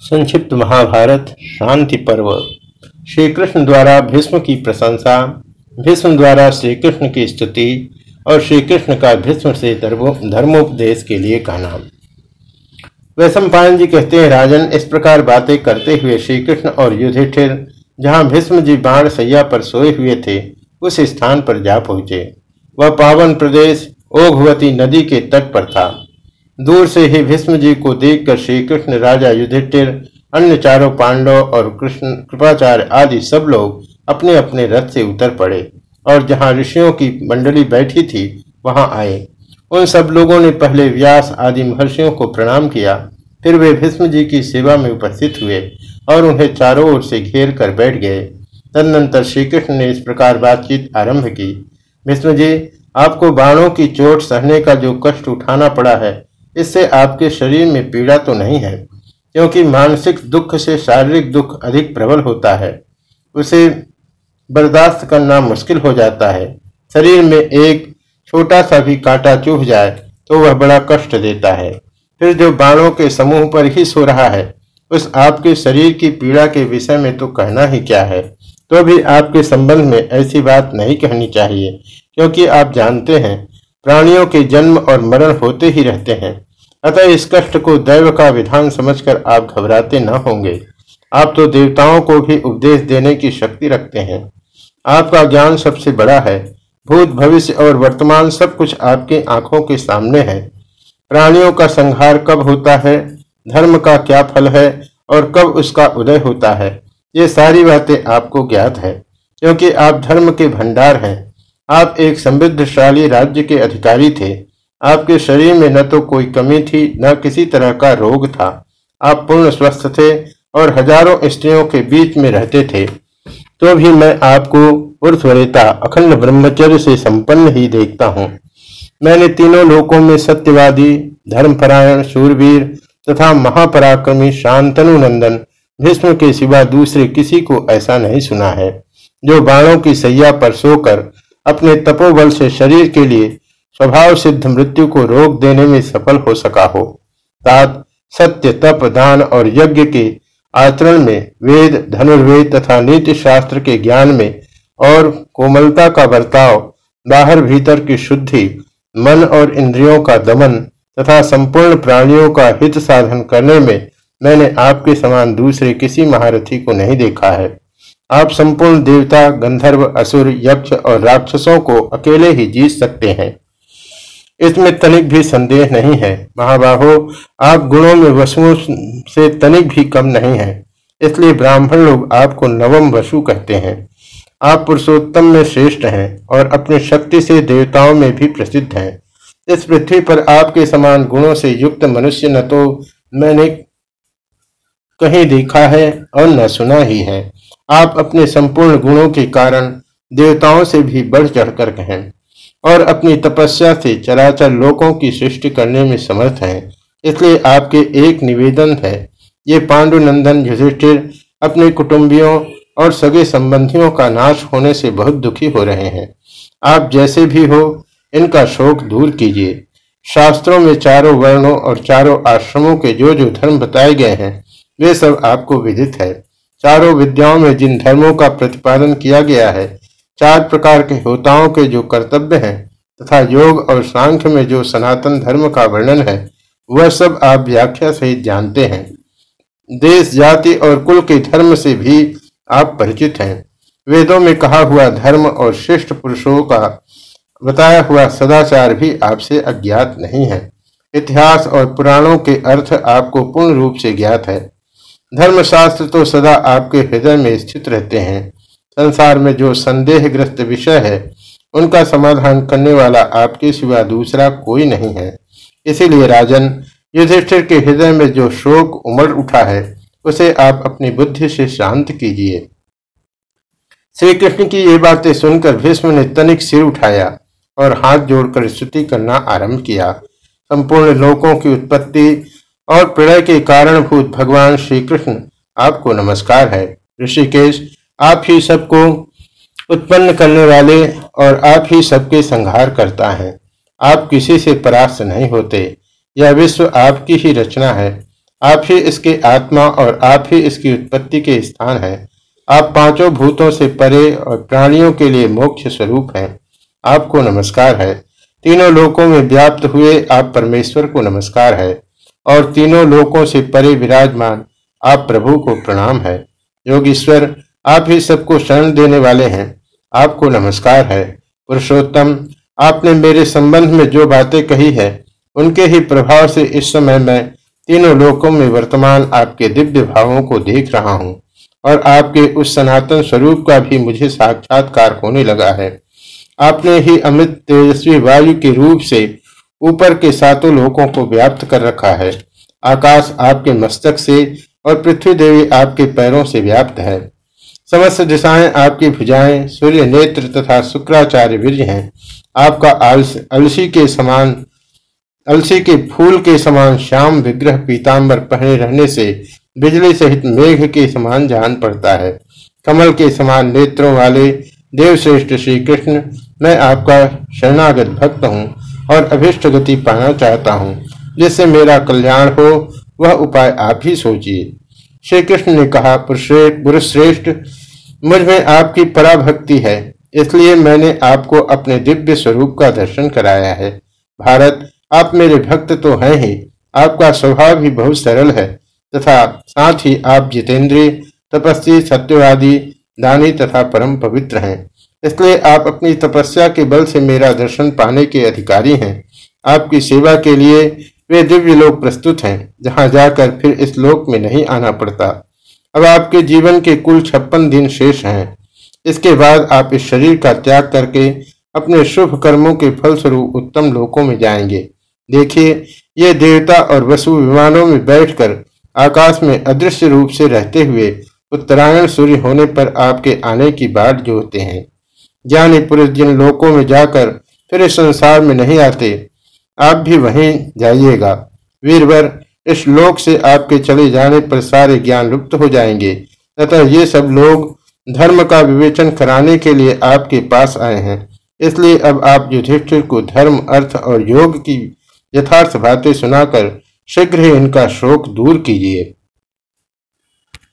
संक्षिप्त महाभारत, शांति पर्व। श्री कृष्ण द्वारा भीष्म की प्रशंसा, भीष्म द्वारा श्री कृष्ण की स्तुति और श्री कृष्ण का भीष्म से धर्मोपदेश के लिए कहना वैश्व पायन जी कहते हैं, राजन, इस प्रकार बातें करते हुए श्री कृष्ण और युधिष्ठिर, जहाँ भीष्म जी बाण सैया पर सोए हुए थे, उस स्थान पर जा पहुँचे। वह पावन प्रदेश ओघवती नदी के तट पर था। दूर से ही भीष्म जी को देखकर श्री कृष्ण राजा युधिष्ठिर, अन्य चारों पांडव और कृष्ण, कृपाचार्य आदि सब लोग अपने अपने रथ से उतर पड़े और जहाँ ऋषियों की मंडली बैठी थी, वहाँ आए। उन सब लोगों ने पहले व्यास आदि महर्षियों को प्रणाम किया, फिर वे भीष्म जी की सेवा में उपस्थित हुए और उन्हें चारों ओर से घेर कर बैठ गए। तदनंतर श्री कृष्ण ने इस प्रकार बातचीत आरंभ की। भीष्म जी, आपको बाणों की चोट सहने का जो कष्ट उठाना पड़ा है इससे आपके शरीर में पीड़ा तो नहीं है, क्योंकि मानसिक दुख से शारीरिक दुख अधिक प्रबल होता है। उसे बर्दाश्त करना मुश्किल हो जाता है। शरीर में एक छोटा सा भी कांटा चुभ जाए तो वह बड़ा कष्ट देता है। फिर जो बाणों के समूह पर ही सो रहा है, उस आपके शरीर की पीड़ा के विषय में तो कहना ही क्या है? तो भी आपके संबंध में ऐसी बात नहीं कहनी चाहिए, क्योंकि आप जानते हैं प्राणियों के जन्म और मरण होते ही रहते हैं। अतः इस कष्ट को दैव का विधान समझकर आप घबराते न होंगे। आप तो देवताओं को भी उपदेश देने की शक्ति रखते हैं। आपका ज्ञान सबसे बड़ा है। भूत भविष्य और वर्तमान सब कुछ आपके आँखों के सामने है। प्राणियों का संहार कब होता है? धर्म का क्या फल है? और कब उसका उदय होता है? ये सारी बातें आपको ज्ञात है, क्योंकि आप धर्म के भंडार हैं। आप एक समृद्धशाली राज्य के अधिकारी थे। आपके शरीर में न तो कोई कमी थी, न किसी तरह का रोग था। आप पूर्ण स्वस्थ थे और हज़ारों स्त्रियों के बीच में रहते थे। तो भी मैं आपको उर्सवरेता अखंड ब्रह्मचर्य से संपन्न ही देखता हूँ। मैंने तीनों लोकों में सत्यवादी, धर्मपरायण सूरवीर तथा महापराक्रमी शांतनु नंदन, भीष्म के सिवा दूसरे किसी को ऐसा नहीं सुना है, जो बाणों की सैया पर सोकर अपने तपोबल से शरीर के लिए स्वभाव सिद्ध मृत्यु को रोक देने में सफल हो सका हो। तात सत्य, तप, दान और यज्ञ के आचरण में वेद, धनुर्वेद तथा नीति शास्त्र के ज्ञान में और कोमलता का बर्ताव, बाहर भीतर की शुद्धि, मन और इंद्रियों का दमन तथा संपूर्ण प्राणियों का हित साधन करने में मैंने आपके समान दूसरे किसी महारथी को नहीं देखा है। आप संपूर्ण देवता, गंधर्व, असुर, यक्ष और राक्षसों को अकेले ही जीत सकते हैं। इसमें तनिक भी संदेह नहीं है। महाबाहो, आप गुणों में वसुओं से तनिक भी कम नहीं है। इसलिए ब्राह्मण लोग आपको नवम वसु कहते हैं। आप पुरुषोत्तम में श्रेष्ठ हैं और अपनी शक्ति से देवताओं में भी प्रसिद्ध हैं। इस पृथ्वी पर आपके समान गुणों से युक्त मनुष्य न तो मैंने कहीं देखा है और न सुना ही है। आप अपने संपूर्ण गुणों के कारण देवताओं से भी बढ़ चढ़कर कहें और अपनी तपस्या से चराचर लोकों की सृष्टि करने में समर्थ हैं। इसलिए आपके एक निवेदन है, ये पांडुनंदन युधिष्ठिर अपने कुटुंबियों और सगे संबंधियों का नाश होने से बहुत दुखी हो रहे हैं। आप जैसे भी हो, इनका शोक दूर कीजिए। शास्त्रों में चारों वर्णों और चारों आश्रमों के जो जो धर्म बताए गए हैं, वे सब आपको विदित है। चारों विद्याओं में जिन धर्मों का प्रतिपादन किया गया है, चार प्रकार के होताओं के जो कर्तव्य हैं तथा योग और सांख्य में जो सनातन धर्म का वर्णन है, वह सब आप व्याख्या सहित जानते हैं। देश, जाति और कुल के धर्म से भी आप परिचित हैं। वेदों में कहा हुआ धर्म और श्रेष्ठ पुरुषों का बताया हुआ सदाचार भी आपसे अज्ञात नहीं है। इतिहास और पुराणों के अर्थ आपको पूर्ण रूप से ज्ञात है। धर्मशास्त्र तो सदा आपके हृदय में स्थित रहते हैं। संसार में जो संदेहग्रस्त विषय है, उनका समाधान करने वाला आपके सिवा दूसरा कोई नहीं है। इसीलिए राजन, युधिष्ठिर के हृदय में जो शोक उमड़ उठा है, उसे आप अपनी बुद्धि से शांत कीजिए। श्री कृष्ण की ये बातें सुनकर भीष्म ने तनिक सिर उठाया और हाथ जोड़कर स्तुति करना आरंभ किया। संपूर्ण लोकों की उत्पत्ति और प्रलय के कारणभूत भगवान श्री कृष्ण आपको नमस्कार है। ऋषिकेश, आप ही सबको उत्पन्न करने वाले और आप ही सबके संहार करता है। आप किसी से परास्त नहीं होते। यह विश्व आपकी ही रचना है। आप ही इसके आत्मा और आप ही इसकी उत्पत्ति के स्थान है। आप पाँचों भूतों से परे और प्राणियों के लिए मोक्ष स्वरूप हैं। आपको नमस्कार है। तीनों लोकों में व्याप्त हुए आप परमेश्वर को नमस्कार है। और तीनों लोकों से परे विराजमान, आप प्रभु को प्रणाम है। योगीश्वर, आप ही सबको शरण देने वाले हैं। आपको नमस्कार है। पुरुषोत्तम, आपने मेरे संबंध में जो बातें कही है, उनके ही प्रभाव से इस समय मैं तीनों लोकों में वर्तमान आपके दिव्य भावों को देख रहा हूँ और आपके उस सनातन स्वरूप का भी मुझे साक्षात्कार होने लगा है। आपने ही अमृत तेजस्वी वायु के रूप से ऊपर के सातों लोकों को व्याप्त कर रखा है। आकाश आपके मस्तक से और पृथ्वी देवी आपके पैरों से व्याप्त है। समस्त दिशाएँ आपकी भुजाएँ, सूर्य नेत्र तथा शुक्राचार्य वीर हैं। आपका अलसी के समान, अलसी के फूल के समान श्याम विग्रह पीताम्बर पहने रहने से बिजली सहित मेघ के समान जान पड़ता है। कमल के समान नेत्रों वाले देवश्रेष्ठ श्री कृष्ण मैं आपका शरणागत भक्त हूँ। और अभिष्ट गति पाना चाहता हूँ। जिससे मेरा कल्याण हो, वह उपाय आप ही सोचिए। श्री कृष्ण ने कहा गुरुश्रेष्ठ मुझमें आपकी पराभक्ति है। इसलिए मैंने आपको अपने दिव्य स्वरूप का दर्शन कराया है। भारत, आप मेरे भक्त तो हैं ही। आपका स्वभाव भी बहुत सरल है। तथा साथ ही आप जितेंद्रीय, तपस्वी, सत्यवादी दानी तथा परम पवित्र हैं। इसलिए आप अपनी तपस्या के बल से मेरा दर्शन पाने के अधिकारी हैं। आपकी सेवा के लिए वे दिव्य लोग प्रस्तुत हैं, जहाँ जाकर फिर इस लोक में नहीं आना पड़ता। अब आपके जीवन के कुल छप्पन दिन शेष हैं। इसके बाद आप इस शरीर का त्याग करके अपने शुभ कर्मों के फलस्वरूप उत्तम लोकों में जाएँगे। देखिए, ये देवता और वसु विमानों में बैठकर आकाश में अदृश्य रूप से रहते हुए उत्तरायण सूर्य होने पर आपके आने की बाट जोते हैं। ज्ञानी पुरुष जिन लोकों में जाकर फिर इस संसार में नहीं आते, आप भी वहीं जाइएगा। वीरवर, इस लोक से आपके चले जाने पर सारे ज्ञान लुप्त हो जाएँगे। तथा ये सब लोग धर्म का विवेचन कराने के लिए आपके पास आए हैं। इसलिए अब आप युधिष्ठिर को धर्म, अर्थ और योग की यथार्थ बातें सुनाकर शीघ्र ही इनका शोक दूर कीजिए।